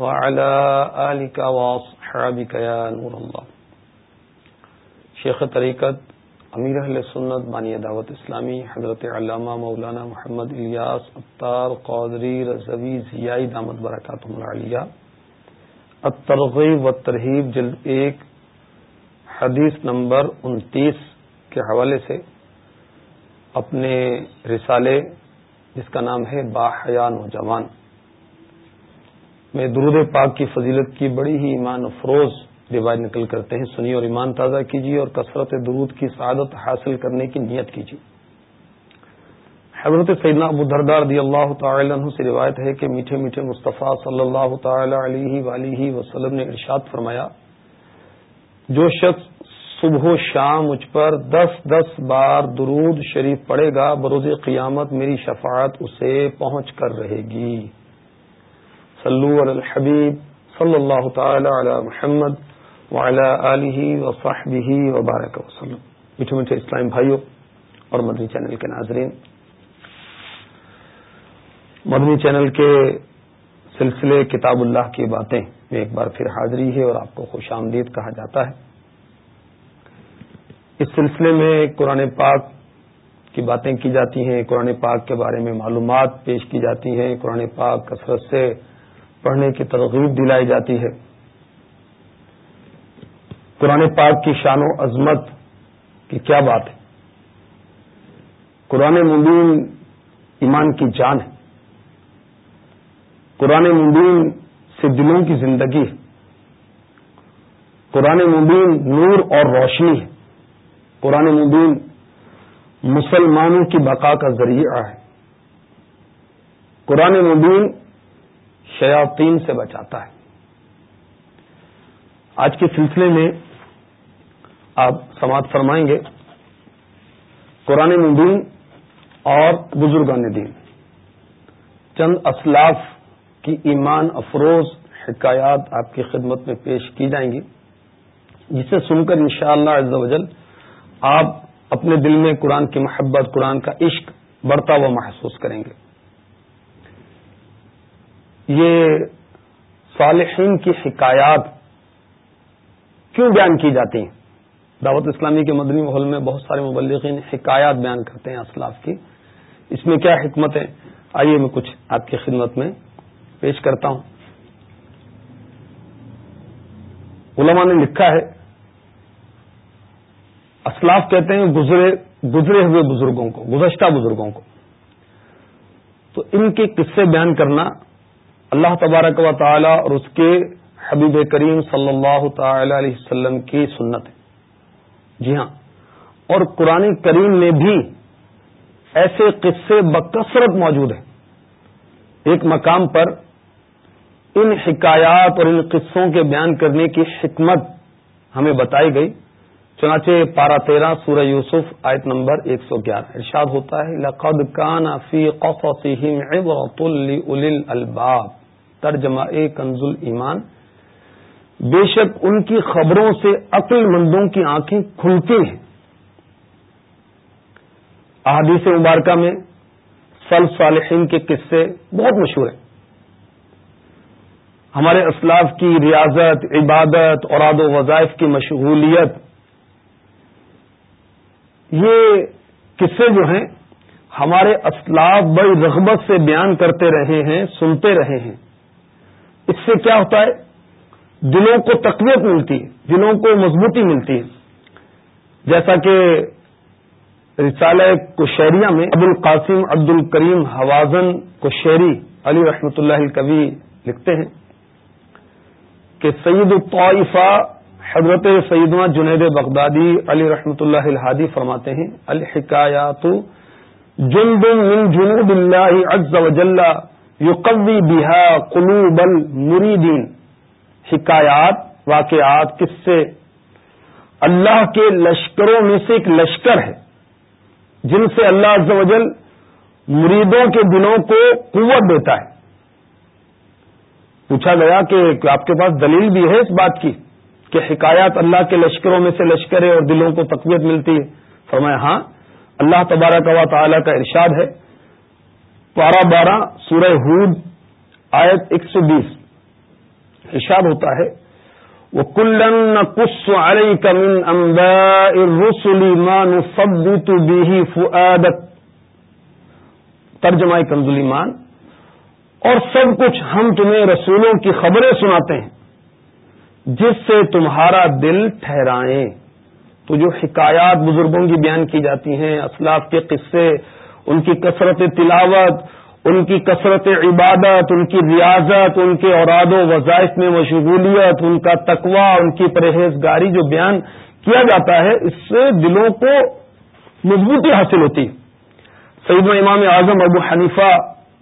وعلى آلك وأصحابك يا نور الله. شیخ طریقت، امیر اہل سنت، بانی دعوت اسلامی، حضرت علامہ مولانا محمد الیاس اطار قادری رضوی ضیائی دامت برکات العالیہ، الترغیب و ترہیب جلد ایک، حدیث نمبر انتیس کے حوالے سے اپنے رسالے، جس کا نام ہے باحیا نوجوان۔ میں درود پاک کی فضیلت کی بڑی ہی ایمان افروز روایت نکل کرتے ہیں سنی اور ایمان تازہ کیجیے اور کثرت درود کی سعادت حاصل کرنے کی نیت کیجیے۔ حضرت سیدنا ابو دردار رضی اللہ تعالی عنہ سے روایت ہے کہ میٹھے میٹھے مصطفیٰ صلی اللہ تعالی علیہ ولیہ وسلم نے ارشاد فرمایا، جو شخص صبح و شام مجھ پر دس دس بار درود شریف پڑے گا، بروز قیامت میری شفاعت اسے پہنچ کر رہے گی۔ صلو علی الحبیب صلی اللہ تعالی علی محمد علیہ وصحبہ وبارک وسلم میٹھے میٹھے اسلام بھائیوں اور مدنی چینل کے ناظرین، مدنی چینل کے سلسلے کتاب اللہ کی باتیں میں ایک بار پھر حاضری ہے اور آپ کو خوش آمدید کہا جاتا ہے۔ اس سلسلے میں قرآن پاک کی باتیں کی جاتی ہیں، قرآن پاک کے بارے میں معلومات پیش کی جاتی ہیں، قرآن پاک کثرت سے پڑھنے کی ترغیب دلائی جاتی ہے۔ قرآن پاک کی شان و عظمت کی کیا بات ہے؟ قرآن مبین ایمان کی جان ہے۔ قرآن مبین سے دلوں کی زندگی ہے۔ قرآن مبین نور اور روشنی ہے۔ قرآن مبین مسلمانوں کی بقا کا ذریعہ ہے۔ قرآن مبین شیاطین سے بچاتا ہے۔ آج کے سلسلے میں آپ سماعت فرمائیں گے قرآن مبین اور بزرگان دین۔ چند اسلاف کی ایمان افروز حکایات آپ کی خدمت میں پیش کی جائیں گی، جسے سن کر انشاءاللہ شاء اللہ آپ اپنے دل میں قرآن کی محبت، قرآن کا عشق بڑھتا ہوا محسوس کریں گے۔ یہ صالحین کی حکایات کیوں بیان کی جاتی ہیں؟ دعوت اسلامی کے مدنی ماحول میں بہت سارے مبلغین حکایات بیان کرتے ہیں اسلاف کی۔ اس میں کیا حکمت ہے؟ آئیے میں کچھ آپ کی خدمت میں پیش کرتا ہوں۔ علماء نے لکھا ہے، اسلاف کہتے ہیں گزرے گزرے ہوئے بزرگوں کو، گزشتہ بزرگوں کو۔ تو ان کے قصے بیان کرنا اللہ تبارک و تعالی اور اس کے حبیب کریم صلی اللہ تعالی علیہ وسلم کی سنت ہے۔ جی ہاں۔ اور قرآن کریم میں بھی ایسے قصے بکثرت موجود ہیں۔ ایک مقام پر ان حکایات اور ان قصوں کے بیان کرنے کی حکمت ہمیں بتائی گئی۔ چنانچہ پارا تیرہ سورہ یوسف آیت نمبر ایک سو گیارہ ارشاد ہوتا ہے، لقد کان فی عبرۃ الباب ترجمہ کنز ایمان بے شک ان کی خبروں سے عقل مندوں کی آنکھیں کھلتی ہیں۔ احادیث مبارکہ میں فل صالحین کے قصے بہت مشہور ہیں۔ ہمارے اسلاف کی ریاضت، عبادت اور و وظائف کی مشغولیت، یہ قصے جو ہیں، ہمارے اسلاف بڑی رغبت سے بیان کرتے رہے ہیں، سنتے رہے ہیں۔ اس سے کیا ہوتا ہے؟ دلوں کو تقویت ملتی ہے دلوں کو مضبوطی ملتی۔ ہے جیسا کہ رسالہ کشیریہ میں ابو القاسم عبد الکریم حوازن کشیری علی رحمۃ اللہ الکوی لکھتے ہیں کہ سعید الطائفہ حضرت سیدنا جنید بغدادی علی رحمۃ اللہ الحادی فرماتے ہیں، الحکایات جنب من جنوب اللہ عز وجل یقوی بها قلوب المریدین حکایات، واقعات کس سے؟ اللہ کے لشکروں میں سے ایک لشکر ہے، جن سے اللہ عز و جل مریدوں کے دلوں کو قوت دیتا ہے۔ پوچھا گیا کہ آپ کے پاس دلیل بھی ہے اس بات کی کہ حکایات اللہ کے لشکروں میں سے لشکر ہے اور دلوں کو تقویت ملتی ہے۔ فرمایا ہاں اللہ تبارہ کا تعالی کا ارشاد ہے۔ پارہ بارہ سورہ ہود، آیت ایک سو بیس۔ ارشاد ہوتا ہے وہ کلن کس علی کمن امبا سب بھی فعادت ترجمہ کنزلیمان اور سب کچھ ہم تمہیں رسولوں کی خبریں سناتے ہیں، جس سے تمہارا دل ٹھہرائیں۔ تو جو حکایات بزرگوں کی بیان کی جاتی ہیں اسلاف کے قصے ان کی کثرت تلاوت، ان کی کثرت عبادت، ان کی ریاضت، ان کے اوراد و وظائف میں مشغولیت، ان کا تقوا ان کی پرہیزگاری جو بیان کیا جاتا ہے، اس سے دلوں کو مضبوطی حاصل ہوتی سیدنا امام اعظم ابو حنیفہ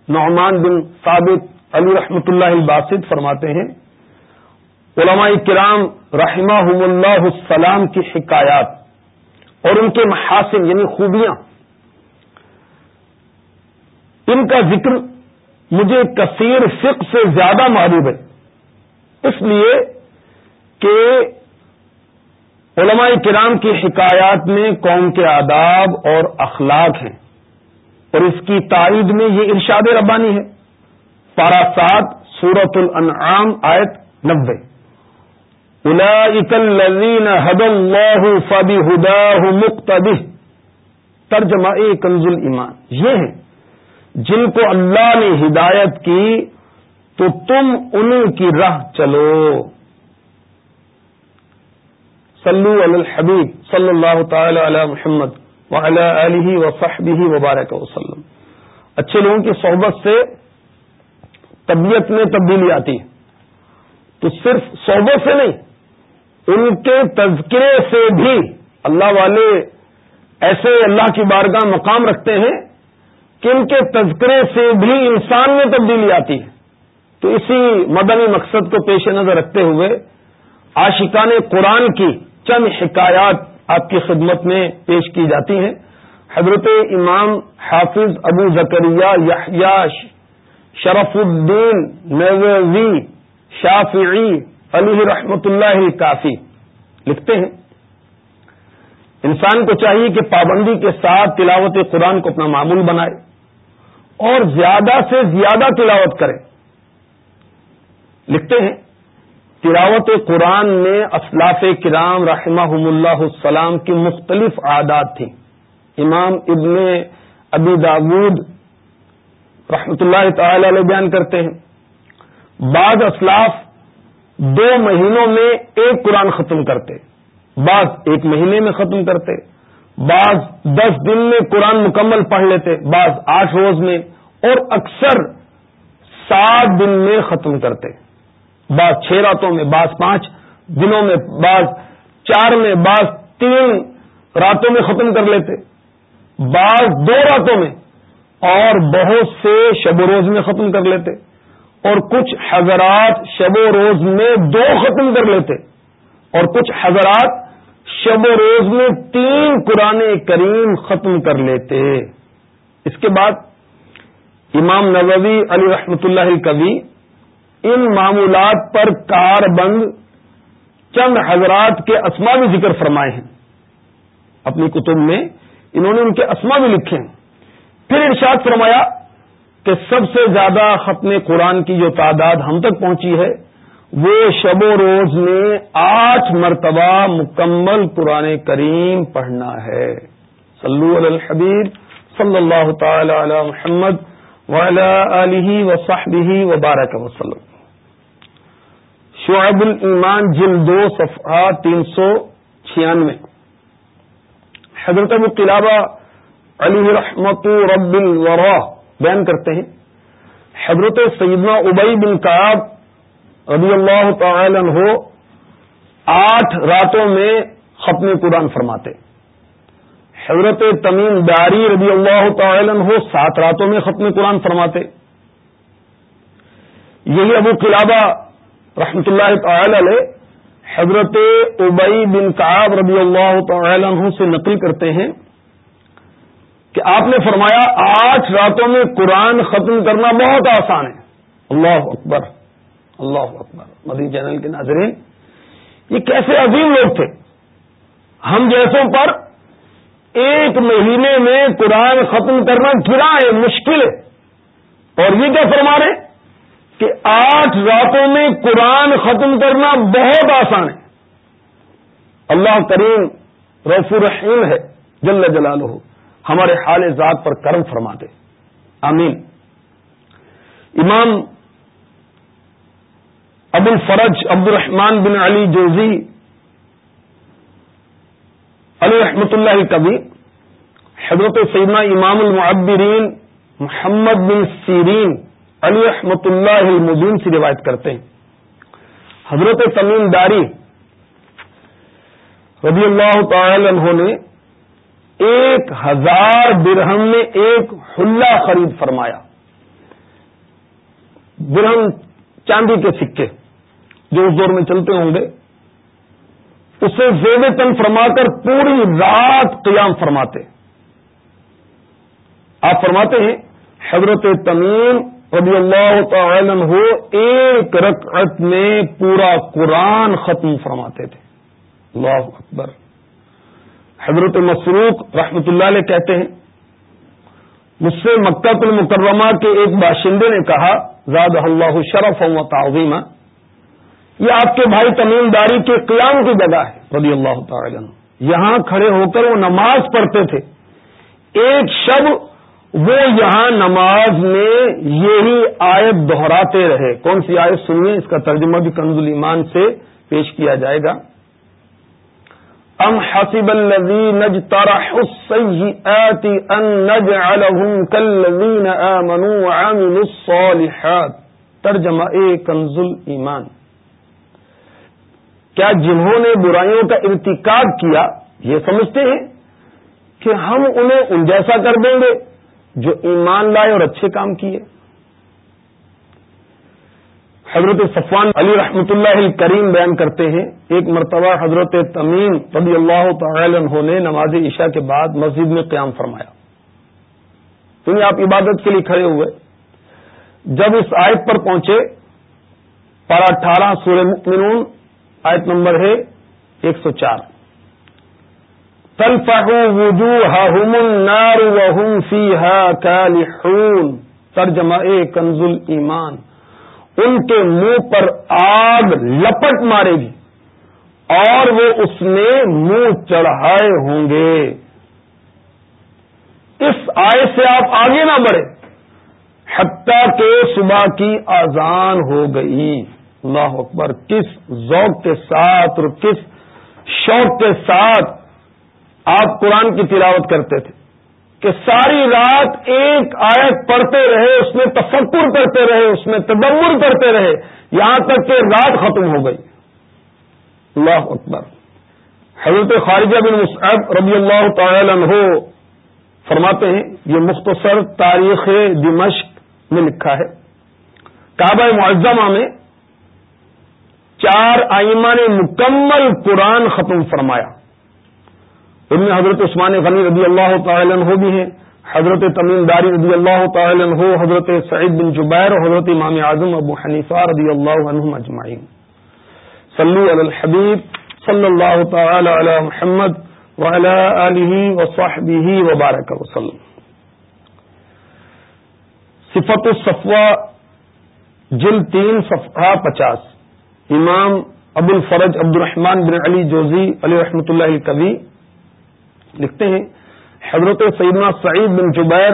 نعمان بن ثابت علی رحمۃ اللہ الباسد فرماتے ہیں، علماء کرام رحمہ اللہ السلام کی حکایات اور ان کے محاسن یعنی خوبیاں ان کا ذکر مجھے کثیر فق سے زیادہ معروب ہے۔ اس لیے کہ علماء کرام کی حکایات میں قوم کے آداب اور اخلاق ہیں اور اس کی تائید میں یہ ارشاد ربانی ہے۔ پارا سات سورت الانعام، آیت نبے الاکلین حد اللہ فبی ہدا مقتبی ترجمہ کنز ایمان یہ ہیں۔ جن کو اللہ نے ہدایت کی تو تم انہیں کی راہ چلو۔ صلو علی الحبیب صلی اللہ تعالی علی محمد علیہ وصحبہ وبارک وسلم۔ اچھے لوگوں کی صحبت سے طبیعت میں تبدیلی آتی ہے۔ تو صرف صحبت سے نہیں، ان کے تذکرے سے بھی اللہ والے ایسے اللہ کی بارگاہ مقام رکھتے ہیں کہ ان کے تذکرے سے بھی انسان میں تبدیلی آتی ہے۔ تو اسی مدنی مقصد کو پیش نظر رکھتے ہوئے عاشقان قرآن کی چند حکایات آپ کی خدمت میں پیش کی جاتی ہیں۔ حضرت امام حافظ ابو زکریہ یحیاش شرف الدین نووی شافعی علی رحمت اللہ کافی لکھتے ہیں۔ انسان کو چاہیے کہ پابندی کے ساتھ تلاوت قرآن کو اپنا معمول بنائے۔ اور زیادہ سے زیادہ تلاوت کرے لکھتے ہیں، تلاوت قرآن میں اسلاف کرام رحمہ اللہ السلام کی مختلف عادات تھیں۔ امام ابن ابی داود رحمت اللہ تعالی علیہ بیان کرتے ہیں۔ بعض اسلاف دو مہینوں میں ایک قرآن ختم کرتے، بعض ایک مہینے میں ختم کرتے۔ بعض دس دن میں قرآن مکمل پڑھ لیتے، بعض آٹھ روز میں، اور اکثر سات دن میں ختم کرتے۔ بعض چھ راتوں میں، بعض پانچ دنوں میں، بعض چار میں، بعض تین راتوں میں ختم کر لیتے۔ بعض دو راتوں میں، اور بہت سے شب و روز میں ختم کر لیتے۔ اور کچھ حضرات شب و روز میں دو ختم کر لیتے۔ اور کچھ حضرات شب و روز میں تین قرآن کریم ختم کر لیتے۔ اس کے بعد امام نووی علی رحمت اللہ کبھی ان معمولات پر کار بند چند حضرات کے اسما بھی ذکر فرمائے ہیں۔ اپنی کتب میں انہوں نے ان کے اسما بھی لکھے ہیں۔ پھر ارشاد فرمایا کہ سب سے زیادہ ختم قرآن کی جو تعداد ہم تک پہنچی ہے وہ شب و روز میں آٹھ مرتبہ مکمل قرآن کریم پڑھنا ہے۔ صلو علی الحبیب صلی اللہ تعالی علی محمد علیہ وصحبہ وبارک وسلم۔ شعب المان جل دو صفحہ تین سو چھیانوے۔ حضرت ابو قلابہ علی رحمت رب الورا بیان کرتے ہیں۔ حضرت سیدنا ابئی بن کاب رضی اللہ تعالی عنہ آٹھ راتوں میں ختم قرآن فرماتے۔ حضرت تمیم داری رضی اللہ تعالی عنہ سات راتوں میں ختم قرآن فرماتے۔ یہی ابو قلابہ رحمت اللہ تعالی علیہ حضرت ابئی بن کاب رضی اللہ تعالی عنہ سے نقل کرتے ہیں کہ آپ نے فرمایا آٹھ راتوں میں قرآن ختم کرنا بہت آسان ہے۔ اللہ اکبر۔ اللہ اکبر۔ مدی چینل کے ناظرین، یہ کیسے عظیم لوگ تھے؟ ہم جیسوں پر ایک مہینے میں قرآن ختم کرنا گرا ہے مشکل ہے۔ اور یہ کیا فرما رہے کہ آٹھ راتوں میں قرآن ختم کرنا بہت آسان ہے۔ اللہ کریم رف الرحیم ہے، جل جلال ہو ہمارے حال ذات پر کرم فرماتے۔ آمین۔ امام ابو الفرج عبد الرحمان بن علی جوزی، علی رحمت اللہ کبھی حضرت سیدنا امام المعبرین محمد بن سیرین، علی رحمت اللہ المدین سے روایت کرتے ہیں۔ حضرت تمیم داری رضی اللہ تعالی عنہ نے ایک ہزار برہم میں ایک حلہ خرید فرمایا۔ برہم چاندی کے سکے۔ جو اس دور میں چلتے ہوں گے، اسے زیب تن فرما کر پوری رات قیام فرماتے۔ آپ فرماتے ہیں، حضرت تمیم رضی اللہ تعالی عنہ ایک رکعت میں پورا قرآن ختم فرماتے تھے۔ اللہ اکبر۔ حضرت مسروق رحمت اللہ علیہ کہتے ہیں، مجھ سے مکہ المکرمہ کے ایک باشندے نے کہا زاد اللہ شرف و تعظیم یہ آپ کے بھائی تمیم داری کے قیام کی جگہ ہے۔ رضی اللہ تعالی عنہ۔ یہاں کھڑے ہو کر وہ نماز پڑھتے تھے۔ ایک شب وہ یہاں نماز میں یہی آیت دہراتے رہے۔ کون سی آیت سنیے؟ اس کا ترجمہ بھی کنز ایمان سے پیش کیا جائے گا۔ ام حسب الذي نجترح السيئات ان نجعلهم كالذين امنوا وعملوا الصالحات۔ ترجمہ اے کنز ایمان کیا جنہوں نے برائیوں کا ارتکاب کیا یہ سمجھتے ہیں کہ ہم انہیں ان جیسا کر دیں گے جو ایمان لائے اور اچھے کام کیے۔ حضرت صفوان علی رحمت اللہ کریم بیان کرتے ہیں، ایک مرتبہ حضرت تمیم رضی اللہ تعالی عنہ نے نماز عشاء کے بعد مسجد میں قیام فرمایا۔ یعنی آپ عبادت کے لیے کھڑے ہوئے۔ جب اس آیت پر پہنچے، پارا اٹھارہ سورہ مؤمنون آیت نمبر ہے ایک سو چار۔ وجوههم النار وهم فيها كالحون ترجمہ کنز ایمان ان کے منہ پر آگ لپٹ مارے گی اور وہ اس میں منہ چڑھائے ہوں گے۔ اس آئے سے آپ آگے نہ بڑھے حتیٰ کہ صبح کی آزان ہو گئی۔ اللہ اکبر، کس ذوق کے ساتھ اور کس شوق کے ساتھ آپ قرآن کی تلاوت کرتے تھے؟ کہ ساری رات ایک آیت پڑھتے رہے، اس میں تفکر کرتے رہے، اس میں تدمر کرتے رہے، یہاں تک کہ رات ختم ہو گئی۔ اللہ اکبر۔ حضرت خارجہ بن مصعب رضی اللہ تعالی عنہ فرماتے ہیں، یہ مختصر تاریخ دمشق میں لکھا ہے۔ کعبہ معظمہ میں چار آئمہ نے مکمل قرآن ختم فرمایا۔ ان میں حضرت عثمان غنی رضی اللہ تعالی عنہ بھی ہیں، حضرت تمیم داری رضی اللہ تعالی عنہ، حضرت سعید بن جبیر حضرت امام اعظم ابو حنیفہ رضی اللہ عنہ اجمعین۔ صلو علی الحبیب صلی اللہ تعالی علی محمد وعلی آلہ وصحبہ وبارک وسلم۔ صفت الصفوہ جل تین، صفحہ پچاس۔ امام ابو الفرج عبد الرحمان بن علی جوزی علی رحمۃ اللہ کبھی لکھتے ہیں، حضرت سیدنا سعید بن جبیر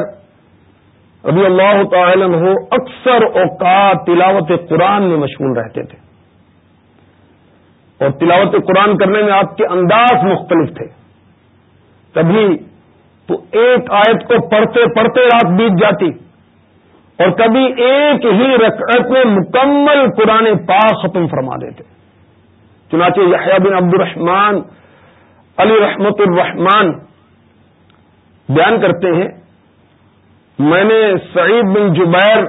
رضی اللہ تعالی عنہ اکثر اوقات تلاوت قرآن میں مشغول رہتے تھے۔ اور تلاوت قرآن کرنے میں آپ کے انداز مختلف تھے۔ کبھی تو ایک آیت کو پڑھتے پڑھتے رات بیت جاتی۔ اور کبھی ایک ہی رکعت میں مکمل قرآن پاک ختم فرما دیتے۔ چنانچہ یحییٰ بن عبد الرحمان علی رحمت الرحمان بیان کرتے ہیں، میں نے سعید بن جبیر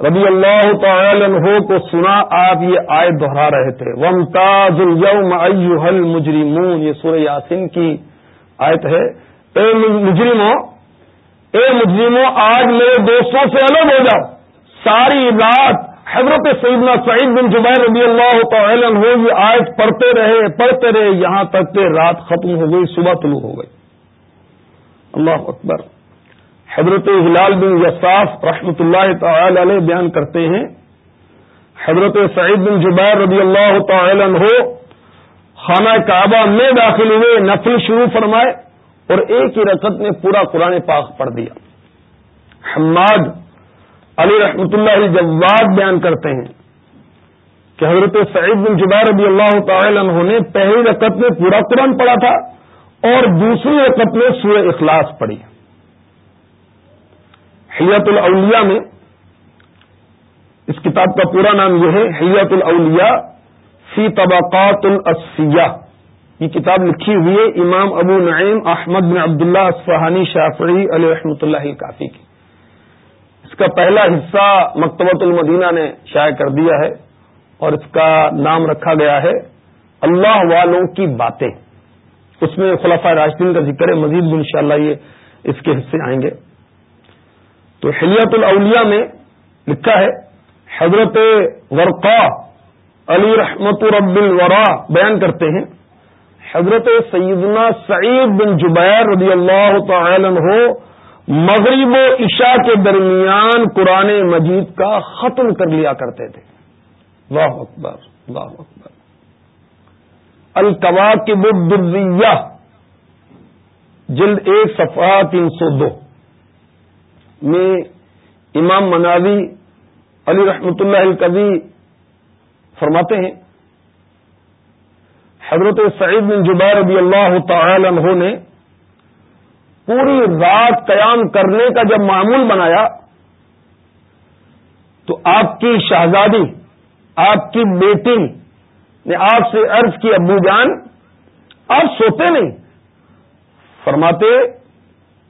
ربی اللہ تعالی عنہ کو سنا، آپ یہ آئے دہرا رہے تھے۔ ومتاز اليوم ایوہ المجرمون، یہ سورہ یاسین کی آیت ہے۔ اے مجرموں اے مجرموں آج میرے دوستوں سے الگ ہو جاؤ۔ ساری رات حضرت سیدنا سعید بن جبیر رضی اللہ تعالی عنہ یہ آیت پڑھتے رہے پڑھتے رہے، یہاں تک کہ رات ختم ہو گئی، صبح طلوع ہو گئی۔ اللہ اکبر۔ حضرت ہلال بن یساف رحمۃ اللہ تعالی علیہ بیان کرتے ہیں۔ حضرت سعید بن جبیر رضی اللہ تعالی عنہ خانہ کعبہ میں داخل ہوئے، نفل شروع فرمائے۔ اور ایک ہی رقط میں پورا قرآن پاک پڑھ دیا۔ حماد علی رحمۃ اللہ جواد بیان کرتے ہیں کہ حضرت سعید بن جبیر رضی اللہ تعالی عنہ نے پہلی رقط میں پورا قرآن پڑھا تھا اور دوسری رقط میں سورہ اخلاص پڑھی۔ حیات الاولیاء میں اس کتاب کا پورا نام یہ ہے، حیات الاولیاء فی طبقات الاسیہ یہ کتاب لکھی ہوئی ہے امام ابو نعیم احمد بن عبداللہ اصفہانی شافعی علیہ رحمۃ اللہ کافی کی۔ اس کا پہلا حصہ مکتبۃ المدینہ نے شائع کر دیا ہے اور اس کا نام رکھا گیا ہے اللہ والوں کی باتیں۔ اس میں خلافہ راشدین کا ذکر ہے، مزید بھی انشاءاللہ یہ اس کے حصے آئیں گے۔ تو حلیت الاولیاء میں لکھا ہے، حضرت ورقا علی رحمت رب الورا بیان کرتے ہیں۔ حضرت سیدنا سعید بن جبیر رضی اللہ تعالی عنہ مغرب و عشاء کے درمیان قرآن مجید کا ختم کر لیا کرتے تھے۔ واہ اکبر واہ اکبر۔ القوا کی بدیا جلد ایک، صفحہ تین سو دو۔ میں امام مناوی علی رحمت اللہ القوی فرماتے ہیں۔ حضرت سعید بن جبیر رضی اللہ تعالی عنہ نے پوری رات قیام کرنے کا جب معمول بنایا، تو آپ کی شہزادی، آپ کی بیٹی نے آپ سے عرض کی، ابو جان، آپ سوتے نہیں۔ فرماتے،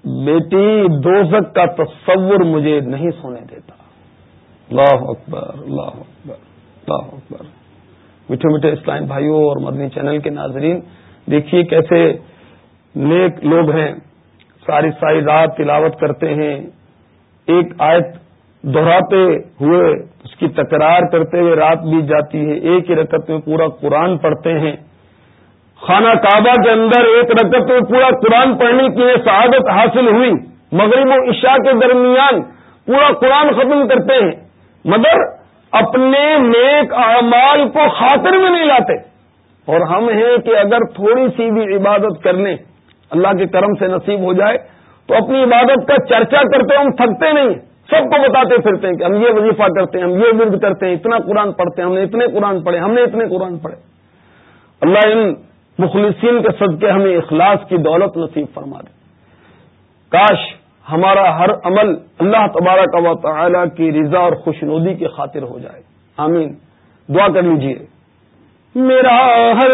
بیٹی دوزک کا تصور مجھے نہیں سونے دیتا۔ اللہ اکبر اللہ اکبر اللہ اکبر۔ میٹھے میٹھے اسلام بھائیوں اور مدنی چینل کے ناظرین، دیکھیے کیسے نیک لوگ ہیں۔ ساری ساری رات تلاوت کرتے ہیں۔ ایک آیت دہراتے ہوئے، اس کی تکرار کرتے ہوئے رات بیت جاتی ہے۔ ایک ہی رکعت میں پورا قرآن پڑھتے ہیں۔ خانہ کعبہ کے اندر ایک رکعت میں پورا قرآن پڑھنے کی سعادت حاصل ہوئی۔ مغرب و عشاء کے درمیان پورا قرآن ختم کرتے ہیں۔ مگر اپنے نیک اعمال کو خاطر میں نہیں لاتے۔ اور ہم ہیں کہ اگر تھوڑی سی بھی عبادت کر لیں، اللہ کے کرم سے نصیب ہو جائے، تو اپنی عبادت کا چرچا کرتے ہم تھکتے نہیں سب کو بتاتے پھرتے ہیں کہ ہم یہ وظیفہ کرتے ہیں، ہم یہ ورد کرتے ہیں، اتنا قرآن پڑھتے ہیں، ہم نے اتنے قرآن پڑھے، ہم نے اتنے قرآن پڑھے۔ اللہ ان مخلصین کے صدقے ہمیں اخلاص کی دولت نصیب فرما دے۔ کاش ہمارا ہر عمل اللہ تبارک و تعالی کی رضا اور خوشنودی کی خاطر ہو جائے۔ آمین۔ دعا کر لیجیے میرا ہر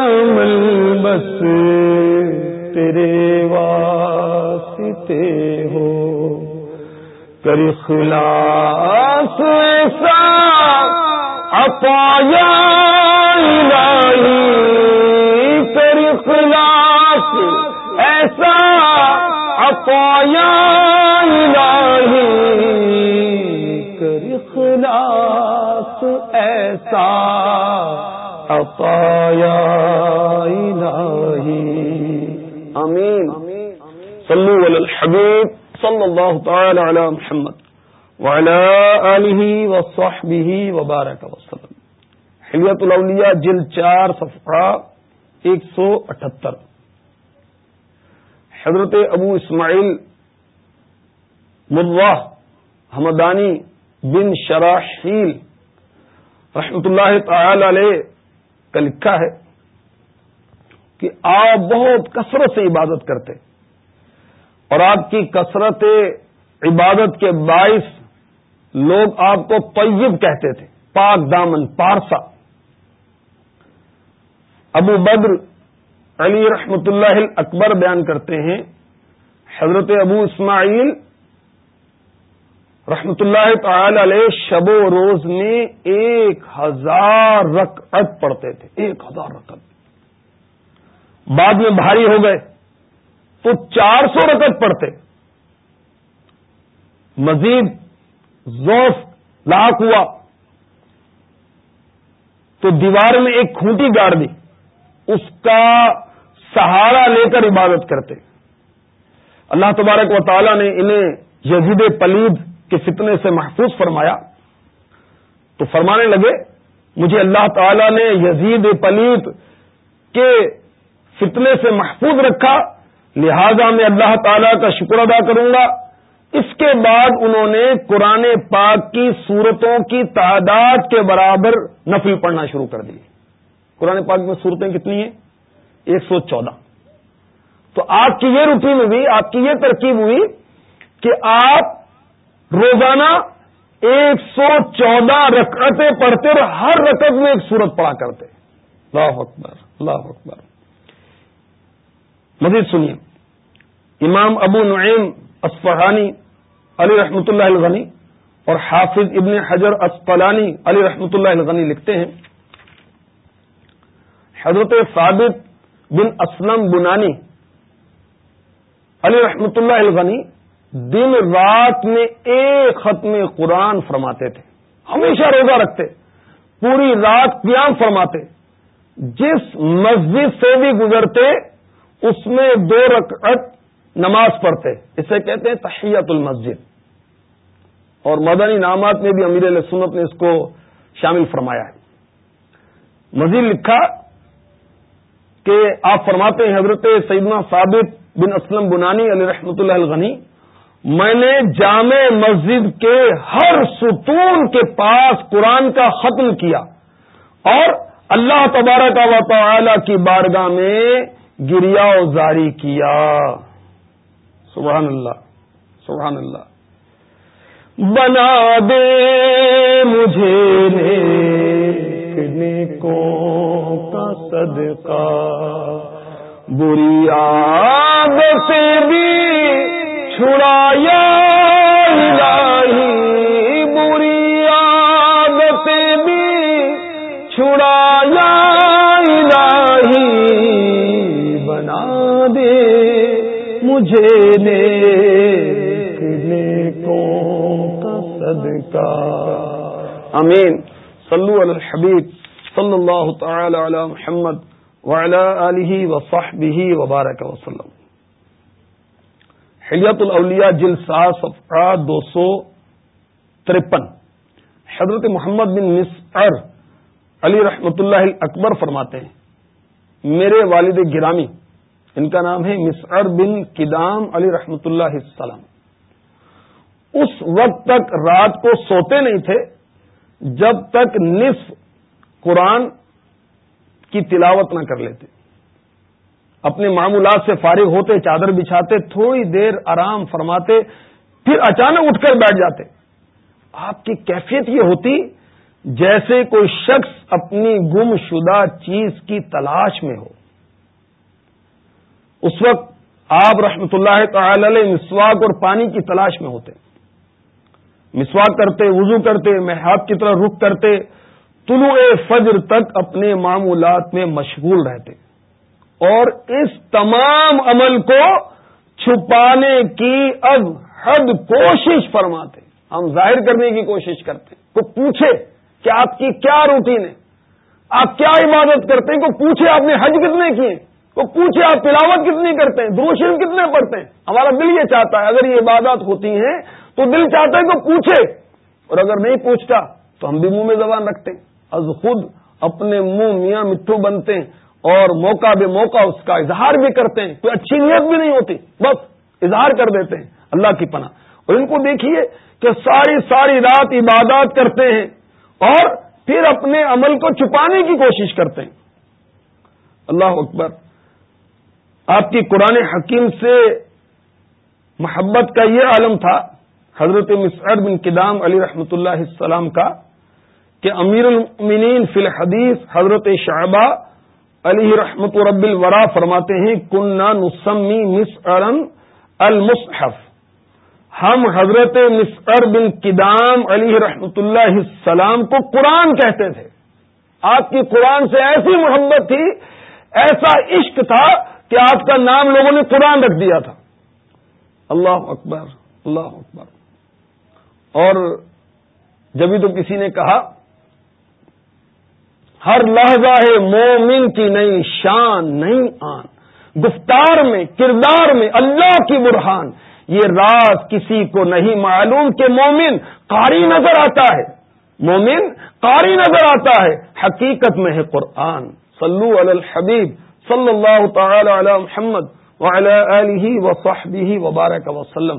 عمل بس تیرے واسطے ہو۔ کر خلاص ایسا اپایا کر خلاص اپایا کر خلاص ایسا اپایا الہی۔ امین صلو علی الحبیب صلی اللہ تعالی علی محمد وعلی آلہ وصحبہ وبارک وسلم۔ حلیت الاولیاء جل چار صفحہ ایک سو اٹھتر۔ حضرت ابو اسماعیل مدواہ حمدانی بن شراحیل رحمت اللہ تعالی علیہ کا لکھا ہے کہ آپ بہت کثرت سے عبادت کرتے اور آپ کی کثرت عبادت کے باعث لوگ آپ کو طیب کہتے تھے، پاک دامن، پارسا۔ ابو بدر علی رحمت اللہ اکبر بیان کرتے ہیں۔ حضرت ابو اسماعیل رحمت اللہ تعالی علیہ شب و روز میں ایک ہزار رکعت پڑھتے تھے۔ ایک ہزار رکعت۔ بعد میں بھاری ہو گئے تو چار سو رکعت پڑھتے۔ مزید ذوف لاکھ ہوا۔ تو دیوار میں ایک کھوٹی گاڑ دی۔ اس کا سہارا لے کر عبادت کرتے۔ اللہ تبارک و تعالی نے انہیں یزید پلید کے فتنے سے محفوظ فرمایا۔ تو فرمانے لگے، مجھے اللہ تعالی نے یزید پلید کے فتنے سے محفوظ رکھا، لہذا میں اللہ تعالی کا شکر ادا کروں گا۔ اس کے بعد انہوں نے قرآن پاک کی صورتوں کی تعداد کے برابر نفل پڑھنا شروع کر دی۔ قرآن پاک میں صورتیں کتنی ہیں؟ ایک سو چودہ۔ تو آپ کی یہ روٹین ہوئی آپ کی یہ ترکیب ہوئی کہ آپ روزانہ ایک سو چودہ رکعتیں پڑھتے اور ہر رکعت میں ایک سورت پڑھا کرتے۔ اللہ اکبر اللہ اکبر۔ مزید سنیے۔ امام ابو نعیم اسفہانی علی رحمۃ اللہ الغنی اور حافظ ابن حجر اسقلانی علی رحمۃ اللہ الغنی لکھتے ہیں۔ حضرت ثابت بن اسلم بنانی، علی رحمۃ اللہ الغنی، دن رات میں ایک ختم قرآن فرماتے تھے، ہمیشہ روزہ رکھتے، پوری رات قیام فرماتے۔ جس مسجد سے بھی گزرتے، اس میں دو رکعت نماز پڑھتے، اسے کہتے ہیں تحیت المسجد۔ اور مدنی نامات میں بھی امیر علیہ سنت نے اس کو شامل فرمایا ہے۔ مزید لکھا کہ آپ فرماتے ہیں حضرت سیدنا ثابت بن اسلم بنانی علی رحمۃ اللہ الغنی، میں نے جامع مسجد کے ہر ستون کے پاس قرآن کا ختم کیا اور اللہ تبارک و تعالی کی بارگاہ میں گریا زاری کیا۔ سبحان اللہ سبحان اللہ۔ بنا دے مجھے نیکوں کا صدقہ۔ بری عادت بھی چھڑایا الہی۔ بری عادت بھی چھڑایا الہی۔ بنا دے مجھے صدقہ۔ امین صلو علی الحبیب صلی اللہ تعالی علی محمد وعلی آلہ وصحبہ وبارک وسلم. حلیت الاولیاء جل صفحہ دو سو ترپن. حضرت محمد بن مسعر علی رحمت اللہ اکبر فرماتے ہیں، میرے والد گرامی، ان کا نام ہے مسعر بن کدام علی رحمت اللہ السلام. اس وقت تک رات کو سوتے نہیں تھے جب تک نصف قرآن کی تلاوت نہ کر لیتے۔ اپنے معمولات سے فارغ ہوتے، چادر بچھاتے، تھوڑی دیر آرام فرماتے، پھر اچانک اٹھ کر بیٹھ جاتے۔ آپ کی کیفیت یہ ہوتی جیسے کوئی شخص اپنی گم شدہ چیز کی تلاش میں ہو۔ اس وقت آپ رحمت اللہ تعالی مسواک اور پانی کی تلاش میں ہوتے۔ مسواک کرتے، وضو کرتے محاب کی طرح رخ کرتے، طلوع فجر تک اپنے معمولات میں مشغول رہتے۔ اور اس تمام عمل کو چھپانے کی اب حد کوشش فرماتے۔ ہم ظاہر کرنے کی کوشش کرتے۔ کو پوچھے کہ آپ کی کیا روٹین ہے؟ آپ کیا عبادت کرتے ہیں؟ کو پوچھے آپ نے حج کتنے کیے؟ کو پوچھے آپ تلاوت کتنی کرتے ہیں؟ دوشن کتنے پڑھتے ہیں؟ ہمارا دل یہ چاہتا ہے، اگر یہ عبادات ہوتی ہیں تو دل چاہتا ہے کہ پوچھے۔ اور اگر نہیں پوچھتا، تو ہم بھی منہ میں زبان رکھتے۔ از خود اپنے منہ میاں مٹھو بنتے ہیں اور موقع بے موقع اس کا اظہار بھی کرتے ہیں۔ کوئی اچھی نیت بھی نہیں ہوتی، بس اظہار کر دیتے ہیں۔ اللہ کی پناہ۔ اور ان کو دیکھیے کہ ساری ساری رات عبادات کرتے ہیں اور پھر اپنے عمل کو چھپانے کی کوشش کرتے ہیں۔ اللہ اکبر۔ آپ کی قرآن حکیم سے محبت کا یہ عالم تھا حضرت مسعد بن کدام علی رحمۃ اللہ السلام کا کہ امیر المنین فی الحدیث حضرت شعبہ علی رحمت رب الورا فرماتے ہیں کنہ نسمی مس المصحف. ہم حضرت مسعر بن کدام علی رحمت اللہ السلام کو قرآن کہتے تھے۔ آپ کی قرآن سے ایسی محبت تھی، ایسا عشق تھا کہ آپ کا نام لوگوں نے قرآن رکھ دیا تھا۔ اللہ اکبر اللہ اکبر۔ اور جبھی تو کسی نے کہا، ہر لہجہ ہے مومن کی نئی شان، نئی آن۔ گفتار میں، کردار میں اللہ کی برہان۔ یہ راز کسی کو نہیں معلوم کہ مومن قاری نظر آتا ہے۔ مومن قاری نظر آتا ہے۔ حقیقت میں ہے قرآن۔ صلو علی الحبیب صلی اللہ تعالی علی محمد وعلی آلہ وصحبہ وبارک وسلم۔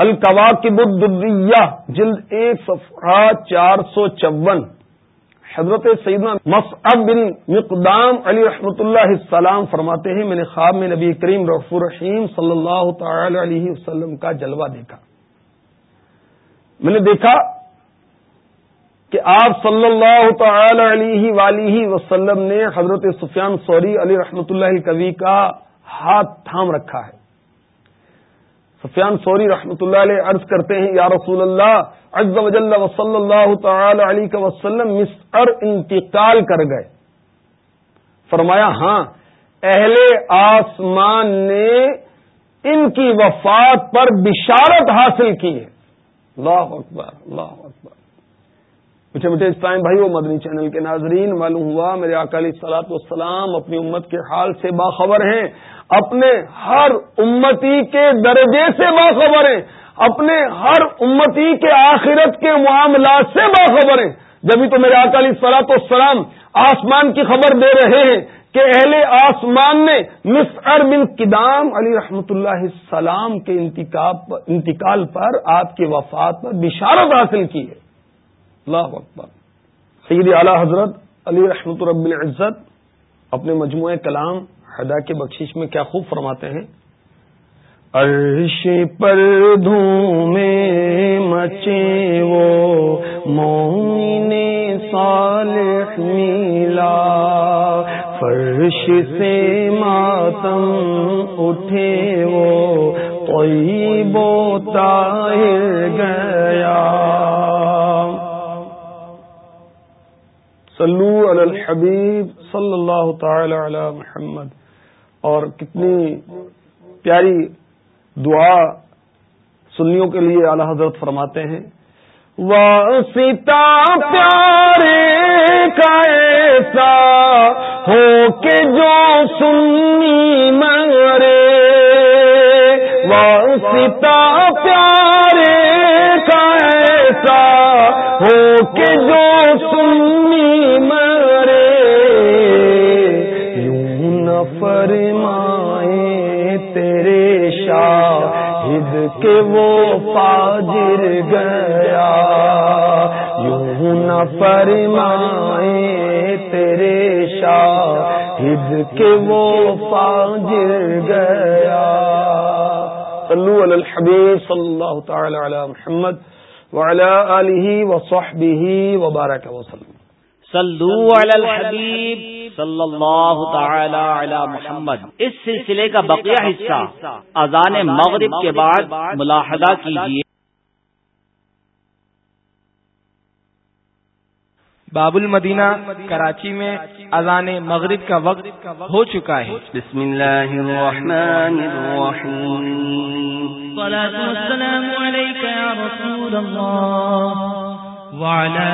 القواقب الدریہ، جلد ایک صفحہ چار سو چون۔ حضرت سیدنا مصعب بن مقدام علی رحمۃ اللہ السلام فرماتے ہیں، میں نے خواب میں نبی کریم رف الرحیم صلی اللہ تعالی علیہ وسلم کا جلوہ دیکھا۔ میں نے دیکھا کہ آپ صلی اللہ تعالی علیہ ولی وسلم نے حضرت سفیان سوری علی رحمۃ اللہ کبی کا ہاتھ تھام رکھا ہے۔ سفیان سوری رحمۃ اللہ علیہ عرض کرتے ہیں، یا رسول اللہ، عز و جل و صلی اللہ تعالی علیہ وسلم مصر انتقال کر گئے۔ فرمایا ہاں اہل آسمان نے ان کی وفات پر بشارت حاصل کی ہے۔ اللہ اکبر اللہ اکبر۔ میٹھے میٹھے اسلام بھائی وہ مدنی چینل کے ناظرین معلوم ہوا، میرے اکالی سلاط والسلام اپنی امت کے حال سے باخبر ہیں، اپنے ہر امتی کے درجے سے باخبر ہیں، اپنے ہر امتی کے آخرت کے معاملات سے باخبر ہیں۔ جبھی تو میرے اکالی سلاط والسلام آسمان کی خبر دے رہے ہیں کہ اہل آسمان نے مس بن کدام علی رحمت اللہ السلام کے انتقال پر، آپ کی وفات پر بشارت حاصل کی ہے۔ اللہ اکبر۔ سید اعلی حضرت علی رحمت رب العزت اپنے مجموعہ کلام ہدا کے بخشش میں کیا خوب فرماتے ہیں۔ عرش پر دھومے مچے وہ مومن صالح میلا فرش سے ماتم اٹھے وہ طیب و طاہر گیا۔ صلو علی الحبیب صلی اللہ تعالی علی محمد۔ اور کتنی پیاری دعا سنیوں کے لیے اعلی حضرت فرماتے ہیں۔ واسطہ پیارے کا ایسا ہو کے جو سنی مرے۔ واسطہ پیارے کا ایسا ہو کے جو کہ وہ فاجر گیا۔ یوں نہ فرمائے تیرے شاہد کہ وہ فاجر گیا۔ صلو علی الحبیب صلی اللہ تعالی علی محمد۔ وعلی آلہ وصحبہ وبارک وسلم. صلو علی الحبیب صلی اللہ تعالی علی محمد. اس سلسلے کا بقیہ حصہ اذان مغرب کے بعد ملاحظہ کیجیے۔ باب المدینہ کراچی میں اذان مغرب کا وقت ہو چکا ہے۔ بسم اللہ الرحمن الرحیم۔ صلاة والسلام علیکہ یا رسول اللہ وعلى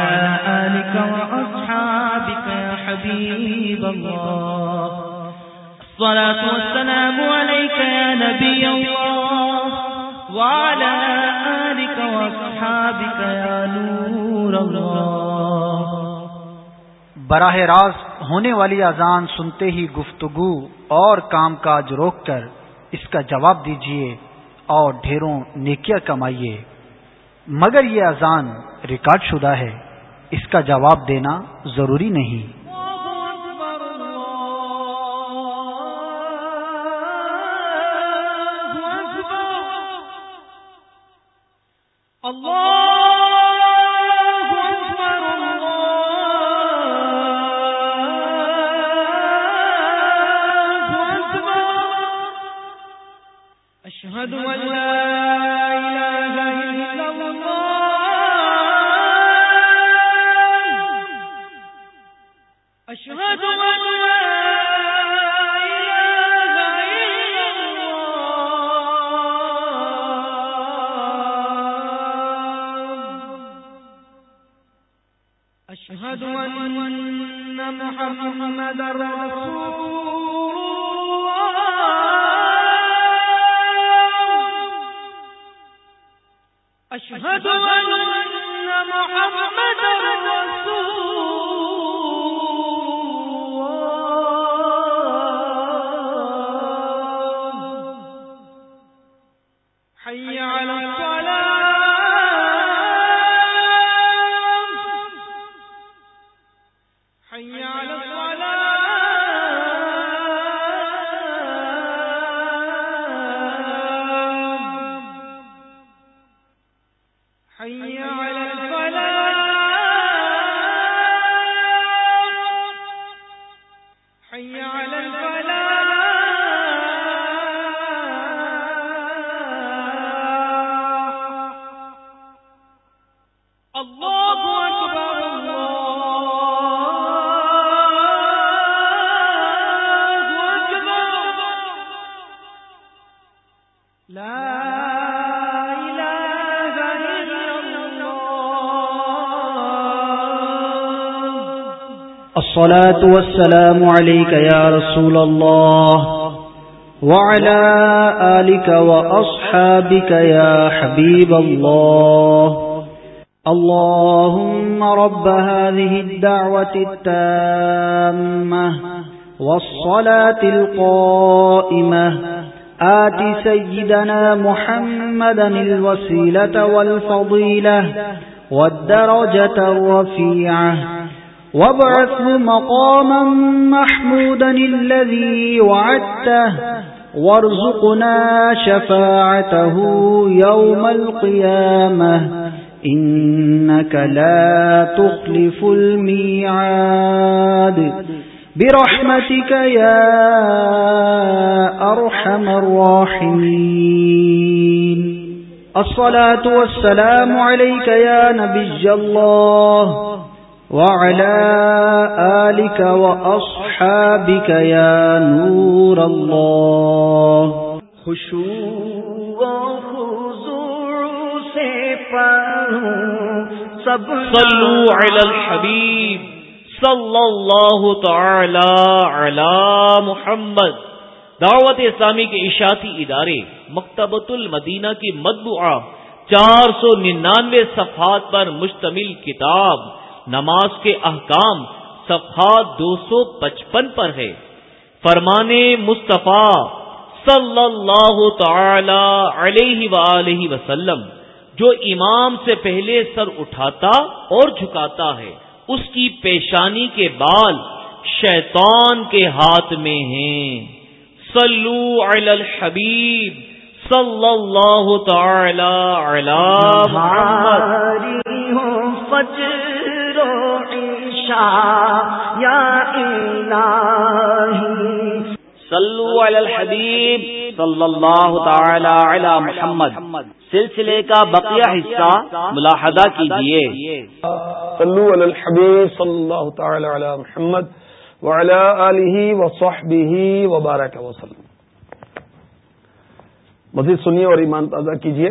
آلك وأصحابك يا حبيب الله. الصلاة والسلام عليك يا نبي الله. وعلى آلك وأصحابك يا نور الله. براہ راست ہونے والی اذان سنتے ہی گفتگو اور کام کاج روک کر اس کا جواب دیجیے اور ڈھیروں نیکیاں کمائیے۔ مگر یہ اذان ریکارڈ شدہ ہے، اس کا جواب دینا ضروری نہیں۔ أشهد ان محمد رسول أشهد ان محمد رسول الصلاة والسلام عليك يا رسول الله وعلى آلك وأصحابك يا حبيب الله. اللهم رب هذه الدعوة التامة والصلاة القائمة. آت سيدنا محمدا الوسيلة والفضيلة والدرجة الرفيعة. وابعثه مقاما محمودا الذي وعدته وارزقنا شفاعته يوم القيامة. إنك لا تخلف الميعاد. برحمتك يا أرحم الراحمين. الصلاة والسلام عليك يا نبي الله. وعلى آلك وأصحابك يا نور الله. صلو علی الحبیب صلی اللہ تعالی علی محمد. دعوت اسلامی کے اشاعتی ادارے مکتبۃ المدینہ کی مطبوعہ چار سو ننانوے صفحات پر مشتمل کتاب نماز کے احکام صفحات دو سو پچپن پر ہے۔ فرمانے مصطفیٰ صلی اللہ تعالی علیہ وآلہ وسلم جو امام سے پہلے سر اٹھاتا اور جھکاتا ہے اس کی پیشانی کے بال شیطان کے ہاتھ میں ہیں۔ صلو علی الحبیب صلی اللہ تعالی علی محمد۔ یا الہی صلو علی الحبیب صلی اللہ تعالی علی محمد. سلسلے کا بقیہ حصہ ملاحظہ کیجیے صلو علی الحبیب صلی اللہ تعالی علی محمد وعلی آلہ وصحبہ وبارک وسلم. مزید سنیے اور ایمان تازہ کیجیے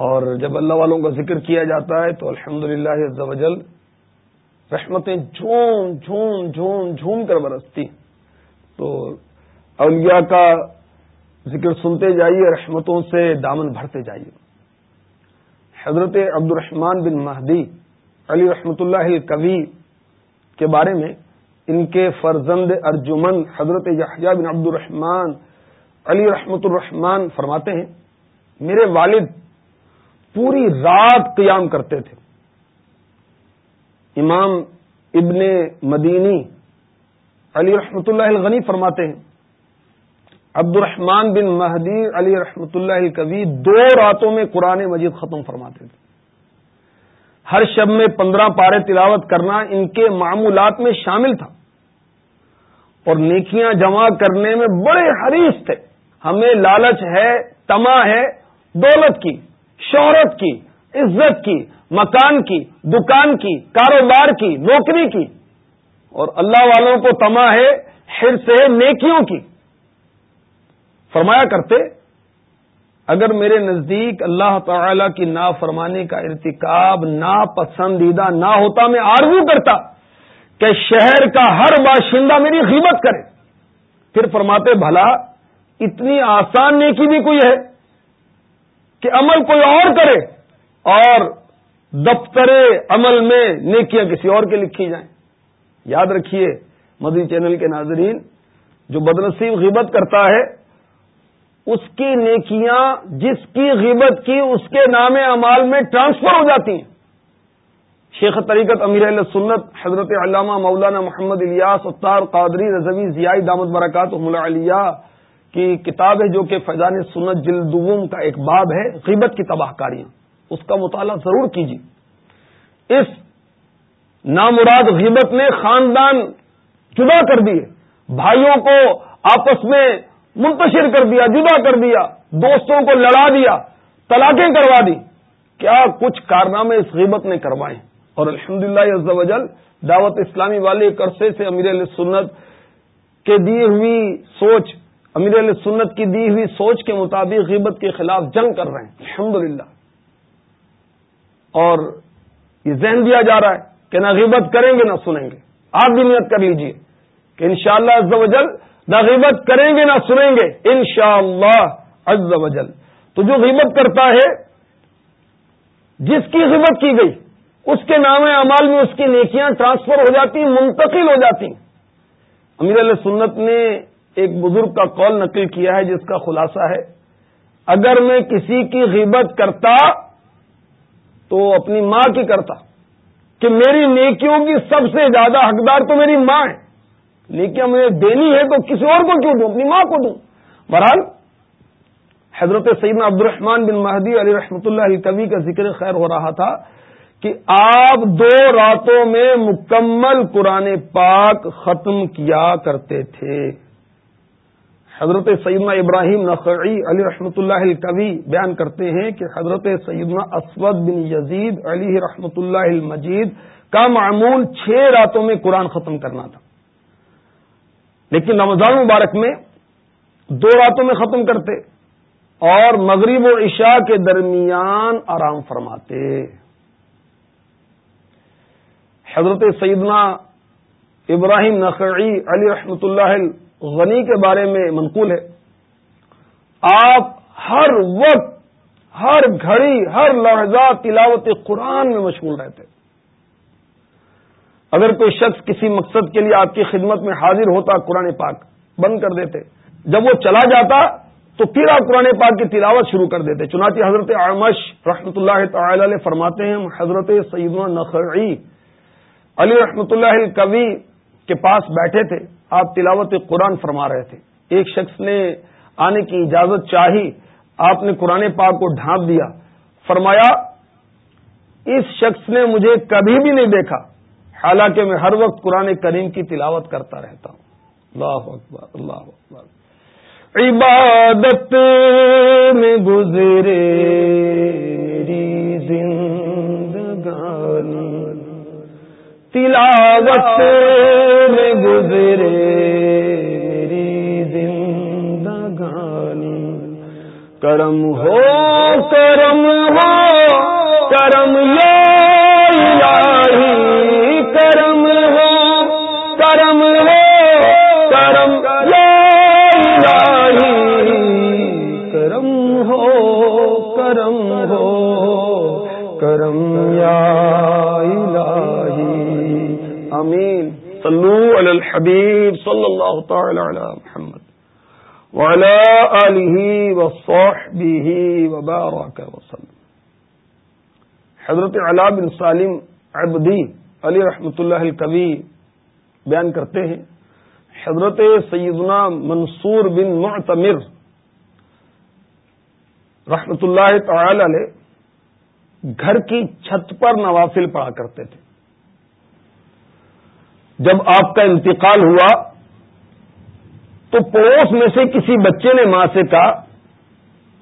اور جب اللہ والوں کا ذکر کیا جاتا ہے تو الحمد للہ رحمتیں جھوم جھوم جھوم جھوم کر برستی تو اولیاء کا ذکر سنتے جائیے رحمتوں سے دامن بھرتے جائیے۔ حضرت عبد الرحمان بن مہدی علی رحمۃ اللہ کبی کے بارے میں ان کے فرزند ارجمن حضرت یحییٰ بن عبد الرحمان علی رحمت الرحمان فرماتے ہیں، میرے والد پوری رات قیام کرتے تھے۔ امام ابن مدینی علی رحمت اللہ الغنی فرماتے ہیں عبد الرحمان بن مہدی علی رحمت اللہ کبھی دو راتوں میں قرآن مجید ختم فرماتے تھے۔ ہر شب میں پندرہ پارے تلاوت کرنا ان کے معمولات میں شامل تھا۔ اور نیکیاں جمع کرنے میں بڑے حریص تھے۔ ہمیں لالچ ہے تما ہے، دولت کی۔ شہرت کی، عزت کی، مکان کی، دکان کی، کاروبار کی، نوکری کی۔ اور اللہ والوں کو تما ہے ہر سے، نیکیوں کی۔ فرمایا کرتے، اگر میرے نزدیک اللہ تعالی کی نا فرمانے کا ارتکاب ناپسندیدہ نہ ہوتا، میں آرزو کرتا کہ شہر کا ہر باشندہ میری غیبت کرے۔ پھر فرماتے، بھلا، اتنی آسان نیکی بھی کوئی ہے۔ کہ عمل کوئی اور کرے اور دفتر عمل میں نیکیاں کسی اور کے لکھی جائیں۔ یاد رکھیے مدنی چینل کے ناظرین، جو بدنصیب غیبت کرتا ہے، اس کی نیکیاں جس کی غیبت کی اس کے نام اعمال میں ٹرانسفر ہو جاتی ہیں۔ شیخ طریقت امیر علیہ سنت حضرت علامہ مولانا محمد الیاس اتار قادری رضوی ضیائی دامت برکات علیہ کی کتاب ہے جو کہ فیضان سنت جلدوم کا ایک باب ہے، غیبت کی تباہ کاریاں۔ اس کا مطالعہ ضرور کیجیے۔ اس نامراد غیبت نے خاندان جدا کر دیے، بھائیوں کو آپس میں منتشر کر دیا، جدا کر دیا، دوستوں کو لڑا دیا، طلاقیں کروا دی۔ کیا کچھ کارنامے اس غیبت نے کروائے؟ اور الحمد للہ دعوت اسلامی والے ایک عرصے سے امیر علیہ سنت کے دی ہوئی سوچ امیر علیہ سنت کی دی ہوئی سوچ کے مطابق غیبت کے خلاف جنگ کر رہے ہیں۔ الحمد اور یہ ذہن دیا جا رہا ہے کہ نہ غیبت کریں گے نہ سنیں گے۔ آپ بھی نیت کر لیجیے کہ انشاءاللہ شاء اللہ نہ غیبت کریں گے نہ سنیں گے۔ انشاءاللہ شاء اللہ تو جو غیبت کرتا ہے، جس کی غیبت کی گئی، اس کے نام اعمال میں اس کی نیکیاں ٹرانسفر ہو جاتی، منتقل ہو جاتی۔ امیر علیہ سنت نے ایک بزرگ کا کال نقل کیا ہے، جس کا خلاصہ ہے، اگر میں کسی کی غیبت کرتا تو اپنی ماں کی کرتا۔ کہ میری نیکیوں کی سب سے زیادہ حقدار تو میری ماں ہے۔ نیکیاں مجھے دینی ہے تو کسی اور کو کیوں دوں؟ اپنی ماں کو دوں۔ بہرحال، حضرت سیدنا عبد الرحمان بن مہدی علی رحمۃ اللہ علیہ کبھی کا ذکر خیر ہو رہا تھا کہ آپ دو راتوں میں مکمل قرآن پاک ختم کیا کرتے تھے۔ حضرت سیدنا ابراہیم نقعی علی رحمۃ اللہ الکوی بیان کرتے ہیں کہ حضرت سیدنا اسود بن یزید علی رحمۃ اللہ المجید کا معمول چھ راتوں میں قرآن ختم کرنا تھا۔ لیکن رمضان مبارک میں دو راتوں میں ختم کرتے اور مغرب و عشاء کے درمیان آرام فرماتے۔ حضرت سیدنا ابراہیم نقعی علی رحمۃ اللہ غنی کے بارے میں منقول ہے۔ آپ ہر وقت، ہر گھڑی، ہر لہجہ تلاوت قرآن میں مشغول رہتے۔ اگر کوئی شخص کسی مقصد کے لیے آپ کی خدمت میں حاضر ہوتا، قرآن پاک بند کر دیتے۔ جب وہ چلا جاتا، تو پھر آپ قرآن پاک کی تلاوت شروع کر دیتے۔ چنانچہ حضرت عامش رحمۃ اللہ تعالی علیہ فرماتے ہیں، حضرت سعید نخعی علی رحمۃ اللہ کبھی کے پاس بیٹھے تھے۔ آپ تلاوت قرآن فرما رہے تھے۔ ایک شخص نے آنے کی اجازت چاہی، آپ نے قرآن پاک کو ڈھانپ دیا۔ فرمایا، اس شخص نے مجھے کبھی بھی نہیں دیکھا۔ حالانکہ میں ہر وقت قرآن کریم کی تلاوت کرتا رہتا ہوں۔ اللہ اکبر اللہ اکبر۔ عبادت میں گزرے۔ تلاوت میں گزرے میری زندگانی۔ کرم ہو کرم ہو کرم لو الہی صلو علی الحبیب صلی اللہ تعالی علی محمد وعلى آلہ وصحبہ وبارک وسلم. حضرت علا بن سالم عبدی علی رحمت اللہ الکوی بیان کرتے ہیں، حضرت سیدنا منصور بن معتمر رحمت اللہ تعالی علیہ گھر کی چھت پر نوافل پڑھا کرتے تھے۔ جب آپ کا انتقال ہوا تو پڑوس میں سے کسی بچے نے ماں سے کہا،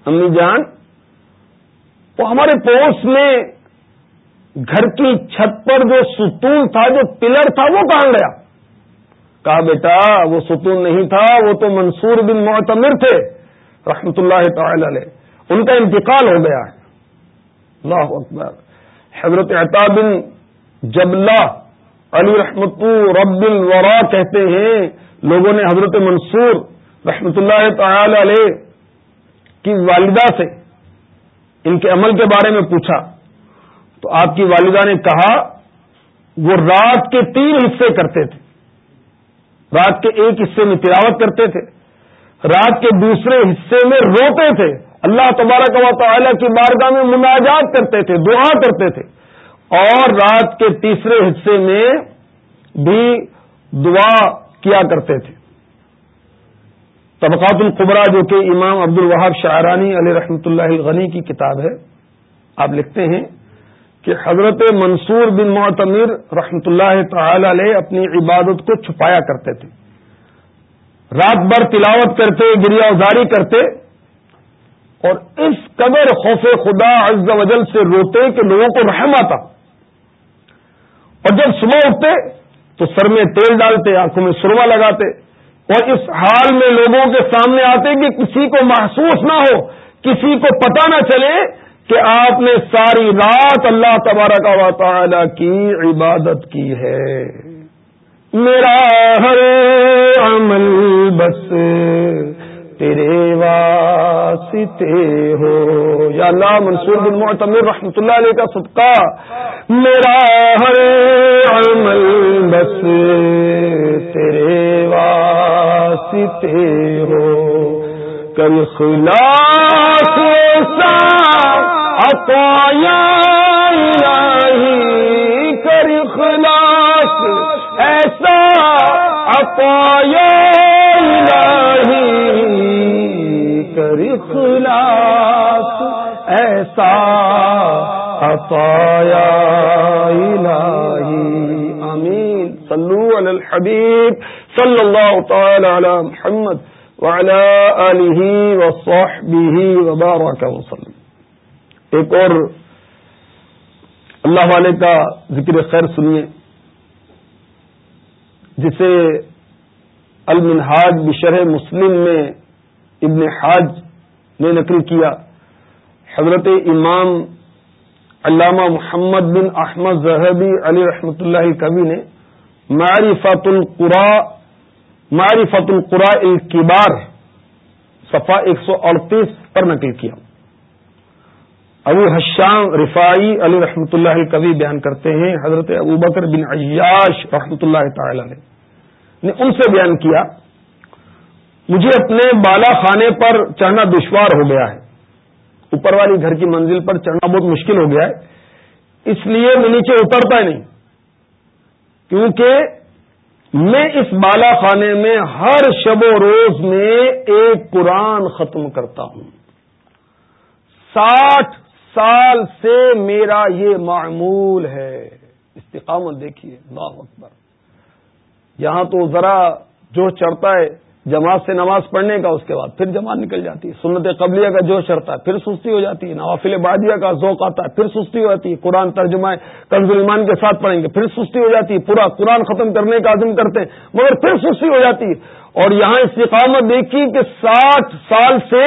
امی جان تو ہمارے پڑوس میں گھر کی چھت پر جو ستون تھا، جو پلر تھا، وہ کہاں گیا۔ کہا، بیٹا، وہ ستون نہیں تھا، وہ تو منصور بن معتمر تھے، رحمت اللہ تعالی علیہ۔ ان کا انتقال ہو گیا۔ ہے اللہ اکبر۔ حضرت عطا بن جبلہ علی رحمت رب الورا کہتے ہیں، لوگوں نے حضرت منصور رحمت اللہ تعالی علیہ کی والدہ سے ان کے عمل کے بارے میں پوچھا۔ تو آپ کی والدہ نے کہا، وہ رات کے تین حصے کرتے تھے۔ رات کے ایک حصے میں تلاوت کرتے تھے۔ رات کے دوسرے حصے میں روتے تھے۔ اللہ تبارک و تعالی کی بارگاہ میں مناجات کرتے تھے، دعا کرتے تھے۔ اور رات کے تیسرے حصے میں بھی دعا کیا کرتے تھے۔ طبقات القبرا جو کہ امام عبد الوہاب شاعرانی علیہ رحمۃ اللہ الغنی کی کتاب ہے، آپ لکھتے ہیں کہ حضرت منصور بن معتمر رحمۃ اللہ تعالی علیہ اپنی عبادت کو چھپایا کرتے تھے۔ رات بھر تلاوت کرتے گریا ازاری کرتے اور اس قدر خوف خدا عز و جل سے روتے کہ لوگوں کو رحم آتا۔ اور جب صبح اٹھتے تو سر میں تیل ڈالتے، آنکھوں میں سرما لگاتے اور اس حال میں لوگوں کے سامنے آتے کہ کسی کو محسوس نہ ہو، کسی کو پتہ نہ چلے کہ آپ نے ساری رات اللہ تبارک و تعالی کی عبادت کی ہے۔ میرا ہر عمل بس تیرے واسطے ہو۔ یا اللہ، منصور بن معتمر رحمۃ اللہ علیہ کا صدقہ۔ میرا ہر عمل بس تیرے واسطے ہو۔ کل خلاص سا عطایا الہی کر خلاص ایسا عطایا کر خلاص ایسا عطایا الہی امین صلو علی الحبیب صلی اللہ تعالی علی محمد وعلى آلہ وصحبہ وبارک وسلم ایک اور اللہ والے کا ذکر خیر سنیے جسے المنہاج بشرح مسلم میں ابن حاج نے نقل کیا۔ حضرت امام علامہ محمد بن احمد زہبی علی رحمۃ اللہ کبی نے معرفت القرا معرفت القرا الکبار صفا ایک سو اڑتیس پر نقل کیا۔ ابو حشام رفائی علی رحمۃ اللہ کبھی بیان کرتے ہیں، حضرت ابو بکر بن عیاش رحمۃ اللہ تعالی علیہ نے ان سے بیان کیا، مجھے اپنے بالا خانے پر چڑھنا دشوار ہو گیا ہے۔ اوپر والی گھر کی منزل پر چڑھنا بہت مشکل ہو گیا ہے۔ اس لیے میں نیچے اترتا ہی نہیں، کیونکہ میں اس بالا خانے میں ہر شب و روز میں ایک قرآن ختم کرتا ہوں۔ ساٹھ سال سے میرا یہ معمول ہے۔ استقامت دیکھیے، اللہ اکبر۔ یہاں تو ذرا جو چڑھتا ہے، جماعت سے نماز پڑھنے کا، اس کے بعد پھر جماعت نکل جاتی ہے۔ سنت قبلیہ کا جو چڑھتا ہے، پھر سستی ہو جاتی ہے۔ نوافل بادیا کا ذوق آتا ہے، پھر سستی ہو جاتی ہے۔ قرآن ترجمہ کنز ایمان کے ساتھ پڑھیں گے، پھر سستی ہو جاتی ہے۔ پورا قرآن ختم کرنے کا عزم کرتے ہیں، مگر پھر سستی ہو جاتی ہے۔ اور یہاں استقامت دیکھی کہ ساٹھ سال سے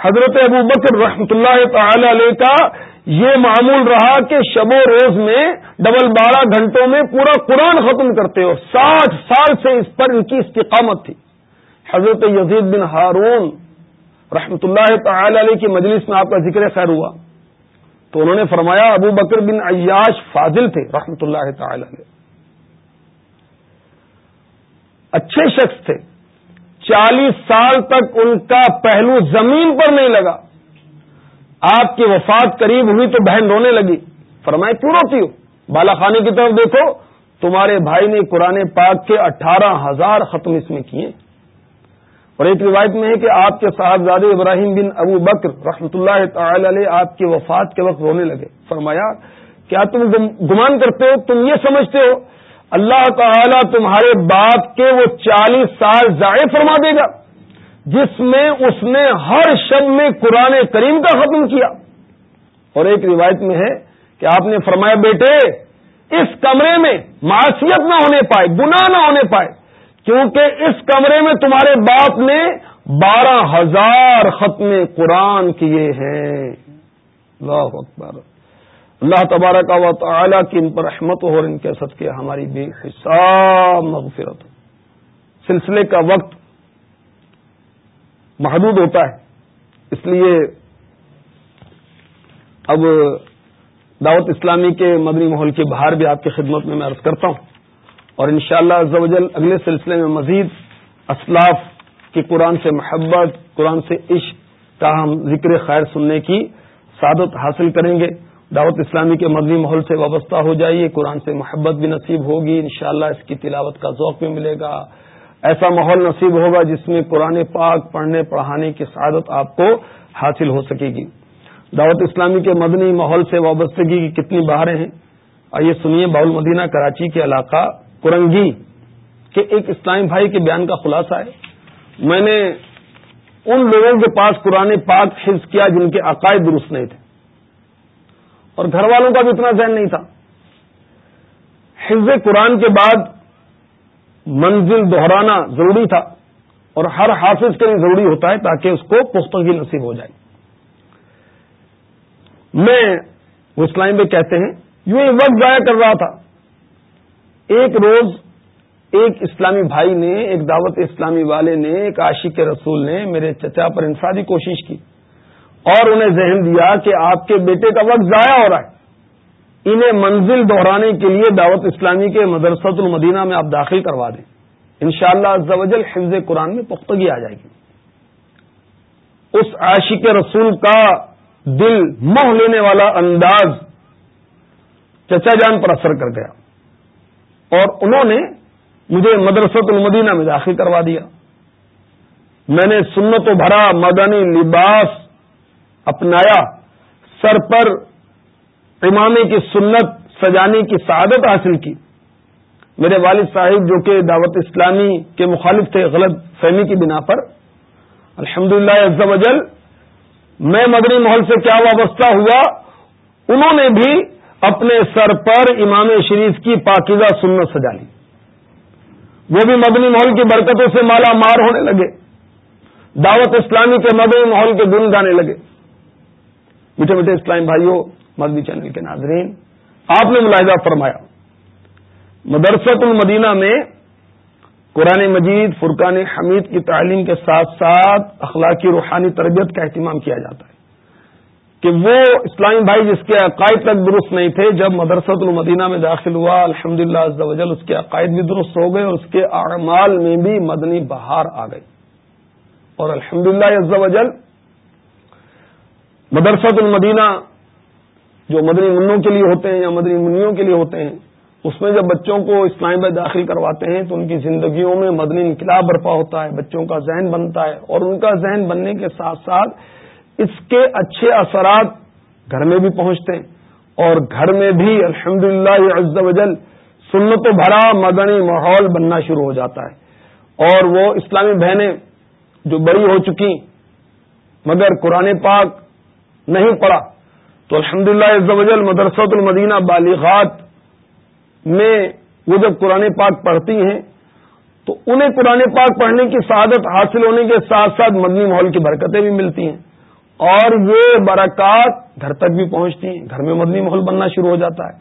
حضرت ابو بکر رحمت اللہ تعالی علیہ کا یہ معمول رہا کہ شب و روز میں ڈبل بارہ گھنٹوں میں پورا قرآن ختم کرتے ہو۔ ساٹھ سال سے اس پر ان کی استقامت تھی۔ حضرت یزید بن ہارون رحمت اللہ تعالی علیہ کی مجلس میں آپ کا ذکر خیر ہوا۔ تو انہوں نے فرمایا، ابو بکر بن عیاش فاضل تھے رحمت اللہ تعالی علیہ۔ اچھے شخص تھے۔ چالیس سال تک ان کا پہلو زمین پر نہیں لگا۔ آپ کی وفات قریب ہوئی تو بہن رونے لگی۔ فرمائے کیوں روتی ہو؟ بالا خانے کی طرف دیکھو، تمہارے بھائی نے قرآن پاک کے اٹھارہ ہزار ختم اس میں کیے۔ اور ایک روایت میں ہے کہ آپ کے صاحبزادے ابراہیم بن ابو بکر رحمۃ اللہ تعالی علیہ آپ کی وفات کے وقت رونے لگے۔ فرمایا، کیا تم گمان کرتے ہو؟ تم یہ سمجھتے ہو، اللہ تعالی تمہارے باپ کے وہ چالیس سال ضائع فرما دے گا۔ جس میں اس نے ہر شب میں قرآن کریم کا ختم کیا۔ اور ایک روایت میں ہے کہ آپ نے فرمایا، بیٹے، اس کمرے میں معاشیت نہ ہونے پائے، گناہ نہ ہونے پائے، کیونکہ اس کمرے میں تمہارے باپ نے بارہ ہزار ختم قرآن کیے ہیں۔ اللہ اکبر۔ اللہ تبارک و تعالی کی ان پر رحمت ہو اور ان کے سب کے ہماری بے حساب مغفرت سلسلے کا وقت محدود ہوتا ہے۔ اس لیے اب دعوت اسلامی کے مدنی ماحول کے باہر بھی آپ کی خدمت میں میں عرض کرتا ہوں۔ اور انشاءاللہ شاء اللہ اگلے سلسلے میں مزید اسلاف کی قرآن سے محبت، قرآن سے عشق کا ہم ذکر خیر سننے کی سعادت حاصل کریں گے۔ دعوت اسلامی کے مدنی ماحول سے وابستہ ہو جائیے، قرآن سے محبت بھی نصیب ہوگی۔ انشاءاللہ اس کی تلاوت کا ذوق بھی ملے گا۔ ایسا ماحول نصیب ہوگا جس میں قرآن پاک پڑھنے، پڑھانے کی سعادت آپ کو حاصل ہو سکے گی۔ دعوت اسلامی کے مدنی ماحول سے وابستگی کی کتنی بہاریں ہیں؟ آئیے سنیے باول مدینہ، کراچی کے علاقہ کرنگی کے ایک اسلامی بھائی کے بیان کا خلاصہ ہے۔ میں نے ان لوگوں کے پاس قرآن پاک حفظ کیا جن کے عقائد درست نہیں تھے۔ اور گھر والوں کا بھی اتنا ذہن نہیں تھا۔ حفظ قرآن کے بعد منزل دہرانا ضروری تھا اور ہر حافظ کے لیے ضروری ہوتا ہے تاکہ اس کو پختگی نصیب ہو جائے۔ میں وہ اسلام میں کہتے ہیں، یوں ہی وقت ضائع کر رہا تھا۔ ایک روز ایک اسلامی بھائی نے، ایک دعوت اسلامی والے نے، ایک عاشق رسول نے میرے چچا پر انسانی کوشش کی اور انہیں ذہن دیا کہ آپ کے بیٹے کا وقت ضائع ہو رہا ہے۔ انہیں منزل دہرانے کے لیے دعوت اسلامی کے مدرسۃ المدینہ میں آپ داخل کروا دیں۔ انشاءاللہ شاء اللہ حفظ قرآن میں پختگی آ جائے گی۔ اس عاشق رسول کا دل موہ لینے والا انداز چچا جان پر اثر کر گیا۔ اور انہوں نے مجھے مدرسۃ المدینہ میں داخل کروا دیا۔ میں نے سنت و بھرا مدنی لباس اپنایا، سر پر امامے کی سنت سجانے کی سعادت حاصل کی۔ میرے والد صاحب جو کہ دعوت اسلامی کے مخالف تھے غلط فہمی کی بنا پر الحمد للہ میں مدنی محل سے کیا وابستہ ہوا، انہوں نے بھی اپنے سر پر امام شریف کی پاکیزہ سنت سجا لی۔ وہ بھی مدنی محل کی برکتوں سے مالا مار ہونے لگے۔ دعوت اسلامی کے مدنی محل کے گن گانے لگے۔ میٹھے میٹھے اسلام بھائیوں مدنی چینل کے ناظرین، آپ نے ملاحظہ فرمایا۔ مدرسۃ المدینہ میں قرآن مجید، فرقان حمید کی تعلیم کے ساتھ ساتھ اخلاقی روحانی تربیت کا اہتمام کیا جاتا ہے۔ کہ وہ اسلامی بھائی جس کے عقائد تک درست نہیں تھے، جب مدرسۃ المدینہ میں داخل ہوا الحمد للہ اس کے عقائد بھی درست ہو گئے اور اس کے اعمال میں بھی مدنی بہار آ گئی۔ اور الحمد للہ مدرسۃ المدینہ جو مدنی منوں کے لیے ہوتے ہیں یا مدنی منوں کے لیے ہوتے ہیں، اس میں جب بچوں کو اسلام میں داخل کرواتے ہیں تو ان کی زندگیوں میں مدنی انقلاب برپا ہوتا ہے، بچوں کا ذہن بنتا ہے اور ان کا ذہن بننے کے ساتھ ساتھ اس کے اچھے اثرات گھر میں بھی پہنچتے ہیں۔ اور گھر میں بھی الحمد للہ یہ وجل سنت و بھرا مدنی ماحول بننا شروع ہو جاتا ہے۔ اور وہ اسلامی بہنیں جو بڑی ہو چکی، مگر قرآن پاک نہیں پڑا تو الحمد للہ مدرسۃ المدینہ بالغات میں وہ جب قرآن پاک پڑھتی ہیں، تو انہیں قرآن پاک پڑھنے کی سعادت حاصل ہونے کے ساتھ ساتھ مدنی ماحول کی برکتیں بھی ملتی ہیں۔ اور یہ برکات گھر تک بھی پہنچتی ہیں، گھر میں مدنی ماحول بننا شروع ہو جاتا ہے۔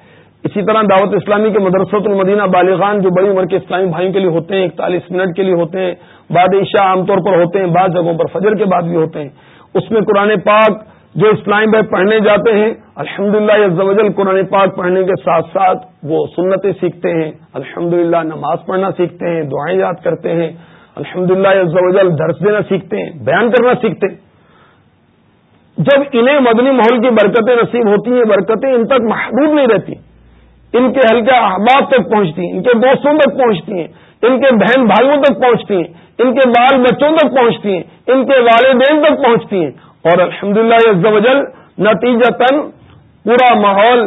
اسی طرح دعوت اسلامی کے مدرسۃ المدینہ بالغان جو بڑی عمر کے اسلامی بھائیوں کے لیے ہوتے ہیں، اکتالیس منٹ کے لیے ہوتے ہیں، بعد عشاء عام طور پر ہوتے ہیں، بعض جگہوں پر فجر کے بعد بھی ہوتے ہیں۔ اس میں قرآن پاک جو اسلام بھائی پڑھنے جاتے ہیں الحمد للہ قرآن پاک پڑھنے کے ساتھ ساتھ وہ سنتیں سیکھتے ہیں الحمد نماز پڑھنا سیکھتے ہیں، دعائیں یاد کرتے ہیں الحمد للہ درس دینا سیکھتے ہیں، بیان کرنا سیکھتے ہیں۔ جب انہیں مدنی ماحول کی برکتیں نصیب ہوتی ہیں، برکتیں ان تک محدود نہیں رہتی۔ ان کے ہلکے احباب تک پہنچتی ہیں، ان کے دوستوں تک پہنچتی ہیں، ان کے بہن بھائیوں تک پہنچتی ہیں، ان کے بال بچوں تک پہنچتی ہیں، ان کے والدین تک پہنچتی ہیں۔ اور الحمد للہ نتیجہ تن پورا ماحول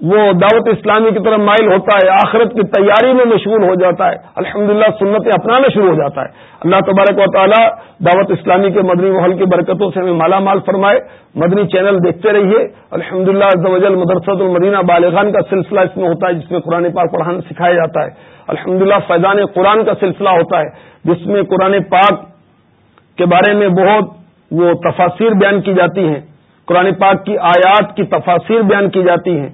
وہ دعوت اسلامی کی طرف مائل ہوتا ہے، آخرت کی تیاری میں مشغول ہو جاتا ہے۔ الحمد للہ سنتیں اپنانا شروع ہو جاتا ہے۔ اللہ تبارک و تعالیٰ دعوت اسلامی کے مدنی ماحول کی برکتوں سے ہمیں مالا مال فرمائے۔ مدنی چینل دیکھتے رہیے۔ الحمد للہ مدرسۃ المدینہ بالغان کا سلسلہ اس میں ہوتا ہے، جس میں قرآن پاک پڑھانا سکھایا جاتا ہے۔ الحمد للہ فیضان قرآن کا سلسلہ ہوتا ہے، جس میں قرآن پاک کے بارے میں بہت وہ تفاصیر بیان کی جاتی ہیں۔ قرآن پاک کی آیات کی تفاصیر بیان کی جاتی ہیں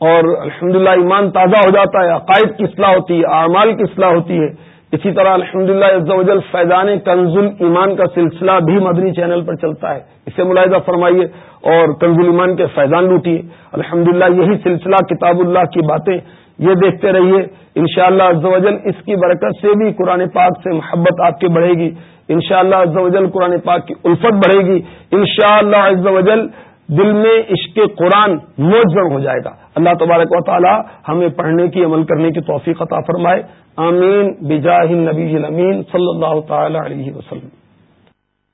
اور الحمدللہ ایمان تازہ ہو جاتا ہے، عقائد کی اصلاح ہوتی ہے، اعمال کی اصلاح ہوتی ہے۔ اسی طرح الحمد للہ فیضان کنز ایمان کا سلسلہ بھی مدنی چینل پر چلتا ہے۔ اسے ملاحظہ فرمائیے اور کنز ایمان کے فیضان لوٹیے۔ الحمد یہی سلسلہ کتاب اللہ کی باتیں یہ دیکھتے رہیے۔ ان شاء اللہ اس کی برکت سے بھی قرآن پاک سے محبت آپ کی بڑھے گی۔ ان شاء اللہ قرآن پاک کی الفت بڑھے گی۔ ان شاء اللہ دل میں عشق قرآن موجم ہو جائے گا۔ اللہ تبارک و تعالی ہمیں پڑھنے کی، عمل کرنے کی توفیق عطا فرمائے۔ آمین۔ بجاہ نبی امین صلی اللہ تعالی علیہ وسلم۔